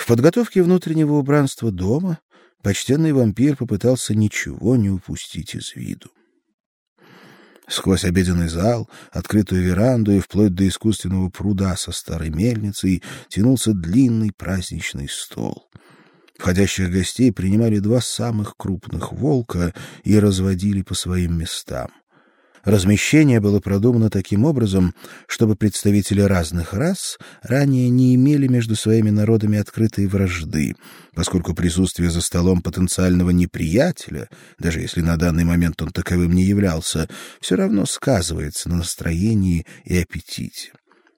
В подготовке внутреннего убранства дома почтенный вампир попытался ничего не упустить из виду. Сквозь обеденный зал, открытую веранду и вплоть до искусственного пруда со старой мельницей тянулся длинный праздничный стол. Входящих гостей принимали два самых крупных волка и разводили по своим местам. Размещение было продумано таким образом, чтобы представители разных рас ранее не имели между своими народами открытой вражды, поскольку присутствие за столом потенциального неприятеля, даже если на данный момент он таковым не являлся, все равно сказывается на настроении и аппетите.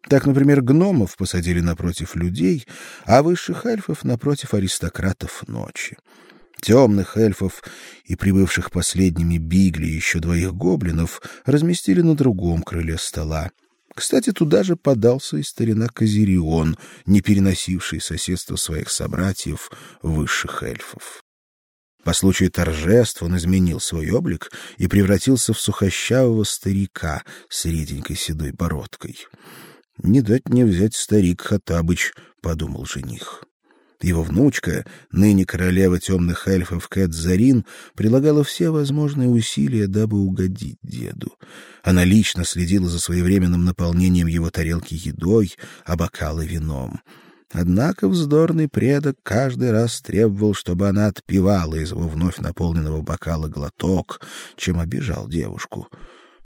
Так, например, гномов посадили напротив людей, а высших эльфов напротив аристократов ночи темных эльфов и прибывших последними Бигли еще двоих гоблинов разместили на другом крыле стола. Кстати, туда же подался и старина Казирион, не переносивший соседство своих собратьев, высших эльфов. По случаю торжеств он изменил свой облик и превратился в сухощавого старика с реденькой седой бородкой. «Не дать мне взять старик Хатабыч», — подумал жених. Его внучка, ныне королева темных эльфов Кэт Зарин, прилагала все возможные усилия, дабы угодить деду. Она лично следила за своевременным наполнением его тарелки едой, а бокалы вином. Однако вздорный предок каждый раз требовал, чтобы она отпивала из его вновь наполненного бокала глоток, чем обижал девушку.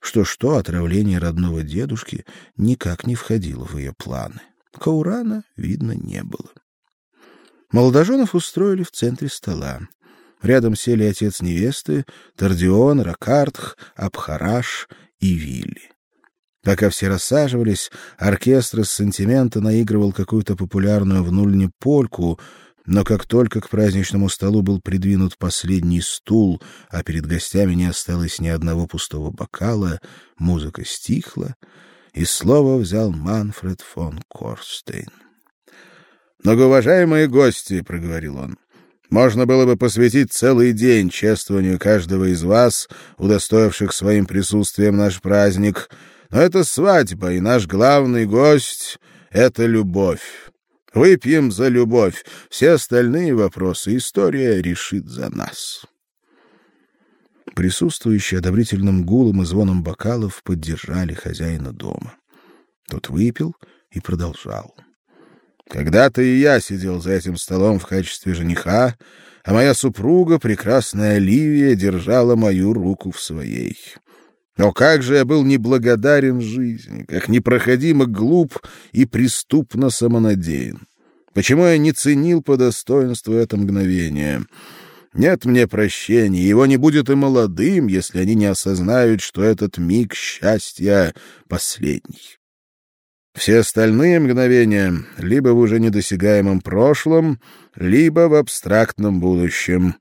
Что-что, отравление родного дедушки никак не входило в ее планы. Каурана, видно, не было. Молодоженов устроили в центре стола. Рядом сели отец невесты, Тардион, Ракартх, Абхараш и Вилли. Пока все рассаживались, оркестр из сантимента наигрывал какую-то популярную в Нульне польку, но как только к праздничному столу был придвинут последний стул, а перед гостями не осталось ни одного пустого бокала, музыка стихла, и слово взял Манфред фон Корстейн. Многоуважаемые гости, проговорил он. Можно было бы посвятить целый день чествованию каждого из вас, удостоивших своим присутствием наш праздник, но это свадьба, и наш главный гость это любовь. Выпьем за любовь. Все остальные вопросы история решит за нас. Присутствующие одобрительным гулом и звоном бокалов поддержали хозяина дома. Тот выпил и продолжал. Когда-то и я сидел за этим столом в качестве жениха, а моя супруга, прекрасная Оливия, держала мою руку в своей. Но как же я был неблагодарен жизни, как непроходимо глуп и преступно самонадеян. Почему я не ценил по достоинству это мгновение? Нет мне прощения, его не будет и молодым, если они не осознают, что этот миг счастья последний. Все остальные мгновения либо в уже недосягаемом прошлом, либо в абстрактном будущем.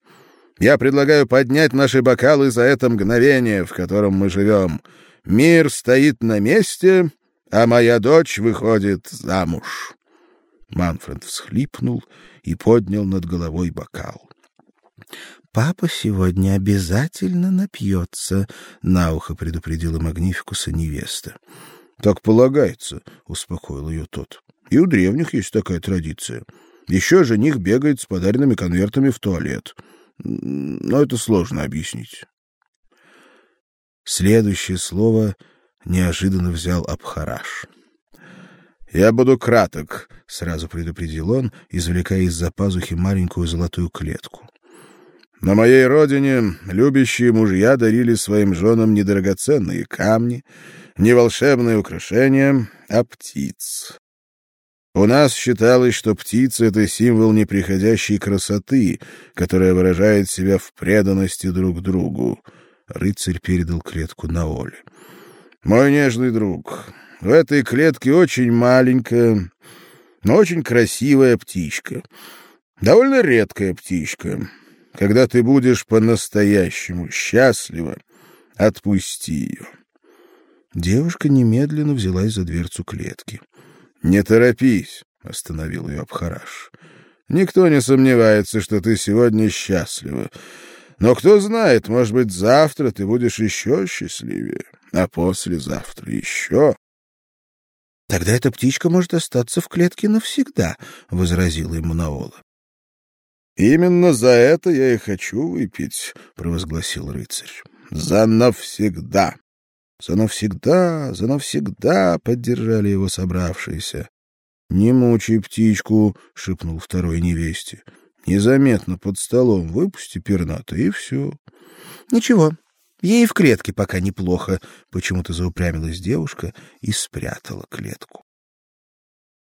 Я предлагаю поднять наши бокалы за это мгновение, в котором мы живем. Мир стоит на месте, а моя дочь выходит замуж. Манфред всхлипнул и поднял над головой бокал. Папа сегодня обязательно напьется, — на ухо предупредила Магнификуса невеста. Так полагается, успокоил ее тот. И у древних есть такая традиция. Еще жених бегает с подаренными конвертами в туалет. Но это сложно объяснить. Следующее слово неожиданно взял Абхараш. Я буду краток, сразу предупредил он, извлекая из-за пазухи маленькую золотую клетку. На моей родине любящие мужья дарили своим женам недрагоценные камни, не волшебные украшения, а птиц. У нас считалось, что птица — это символ неприходящей красоты, которая выражает себя в преданности друг другу. Рыцарь передал клетку на Оле. «Мой нежный друг, в этой клетке очень маленькая, но очень красивая птичка. Довольно редкая птичка. Когда ты будешь по-настоящему счастлива, отпусти ее». Девушка немедленно взялась за дверцу клетки. «Не торопись», — остановил ее Абхараш. «Никто не сомневается, что ты сегодня счастлива. Но кто знает, может быть, завтра ты будешь еще счастливее, а послезавтра еще. Тогда эта птичка может остаться в клетке навсегда, возразила ему Наола. Именно за это я и хочу выпить, провозгласил рыцарь. За навсегда. За навсегда, за навсегда, поддержали его собравшиеся. Не мучай птичку, шепнул второй невесте. Незаметно под столом выпусти перната и все. Ничего, ей в клетке пока неплохо, почему-то заупрямилась девушка и спрятала клетку.